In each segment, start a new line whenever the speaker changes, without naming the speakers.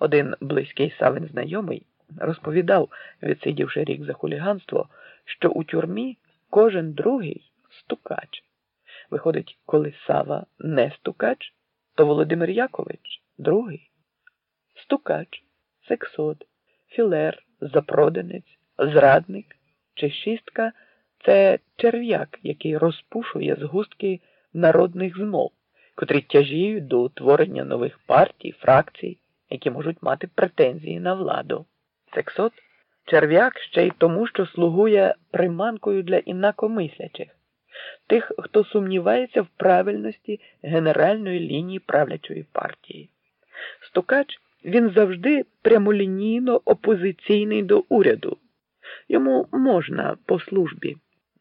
Один близький Савин знайомий розповідав, відсидівши рік за хуліганство, що у тюрмі кожен другий стукач. Виходить, коли Сава не стукач, то Володимир Якович другий. Стукач, сексот, філер, запроданець, зрадник чи шістка це черв'як, який розпушує згустки народних змов, котрі тяжіють до утворення нових партій, фракцій, які можуть мати претензії на владу. Сексот черв'як ще й тому, що слугує приманкою для інакомислячих, тих, хто сумнівається в правильності генеральної лінії правлячої партії. Стукач він завжди прямолінійно опозиційний до уряду. Йому можна по службі,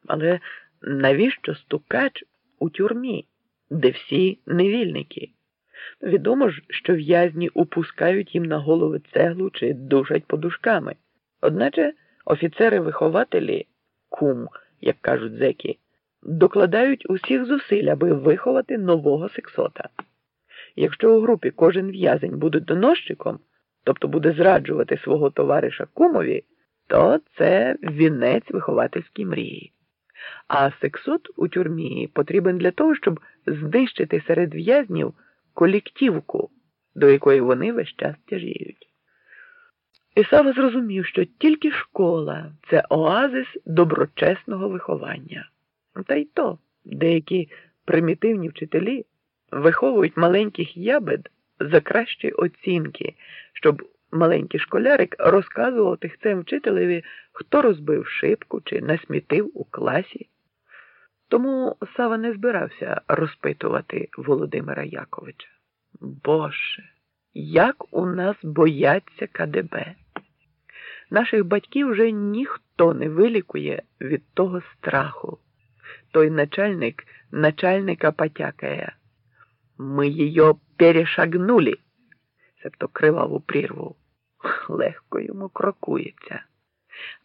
але навіщо стукач у тюрмі, де всі невільники? Відомо ж, що в'язні упускають їм на голови цеглу чи душать подушками. Одначе офіцери-вихователі, кум, як кажуть зеки, докладають усіх зусиль, аби виховати нового сексота. Якщо у групі кожен в'язень буде доносчиком, тобто буде зраджувати свого товариша кумові, то це вінець виховательській мрії. А сексот у тюрмі потрібен для того, щоб знищити серед в'язнів колективку, до якої вони весь час тяжіють. Ісава зрозумів, що тільки школа це оазис доброчесного виховання. Та й то деякі примітивні вчителі виховують маленьких ябед за кращі оцінки, щоб маленький школярик розказував тихцем вчителеві, хто розбив шибку чи насмітив у класі. Тому Сава не збирався розпитувати Володимира Яковича. Боже, як у нас бояться КДБ. Наших батьків вже ніхто не вилікує від того страху. Той начальник начальника потякає. Ми її перешагнули, себто криваву прірву. Легко йому крокується.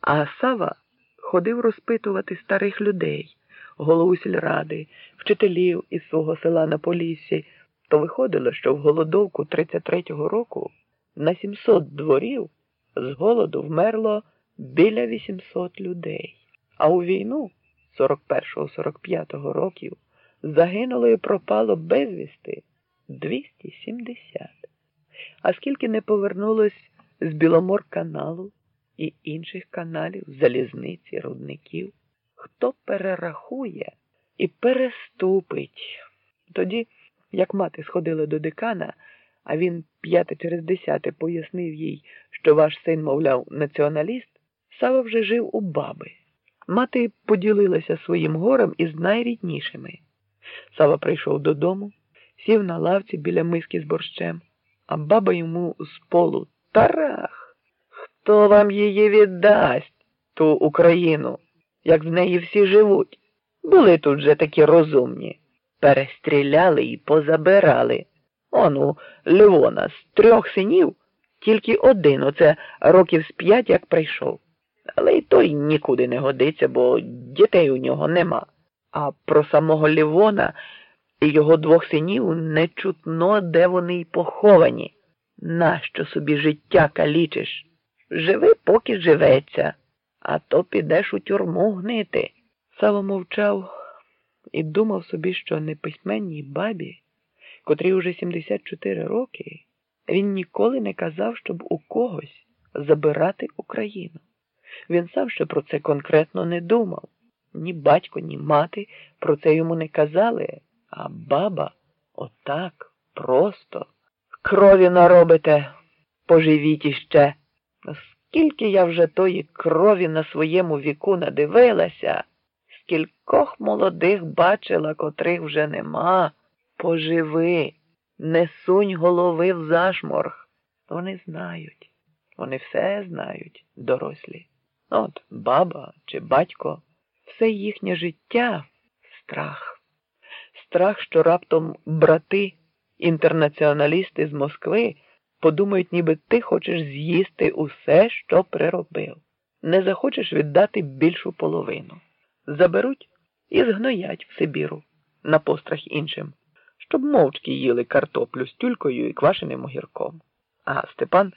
А Сава ходив розпитувати старих людей, голову сільради, вчителів із свого села на Поліссі, то виходило, що в голодовку 33-го року на 700 дворів з голоду вмерло біля 800 людей, а у війну 41-45 років загинуло і пропало безвісти 270. А скільки не повернулось з Біломорканалу і інших каналів, залізниці, рудників, хто перерахує і переступить. Тоді, як мати сходила до декана, а він п'яте через десяте пояснив їй, що ваш син, мовляв, націоналіст, Сава вже жив у баби. Мати поділилася своїм горем із найріднішими. Сава прийшов додому, сів на лавці біля миски з борщем, а баба йому з полу тарах. Хто вам її віддасть, ту Україну, як з неї всі живуть? Були тут же такі розумні. Перестріляли і позабирали. Он у Львона з трьох синів тільки один оце років з п'ять як прийшов. Але й той нікуди не годиться, бо дітей у нього нема. А про самого Лівона і його двох синів не чутно, де вони й поховані. Нащо собі життя калічиш? Живи, поки живеться, а то підеш у тюрму гнити. Саво мовчав і думав собі, що неписьменній бабі, котрій уже 74 роки, він ніколи не казав, щоб у когось забирати Україну. Він сам ще про це конкретно не думав. Ні батько, ні мати про це йому не казали, а баба отак просто. Крові наробите, поживіть іще. Скільки я вже тої крові на своєму віку надивилася, скількох молодих бачила, котрих вже нема. Поживи, не сунь голови в зашморг. Вони знають, вони все знають, дорослі. От баба чи батько, все їхнє життя страх. Страх, що раптом брати, інтернаціоналісти з Москви подумають, ніби ти хочеш з'їсти усе, що приробив. Не захочеш віддати більшу половину. Заберуть і згноять в Сибіру на пострах іншим, щоб мовчки їли картоплю з тюлькою і квашеним огірком. а Степан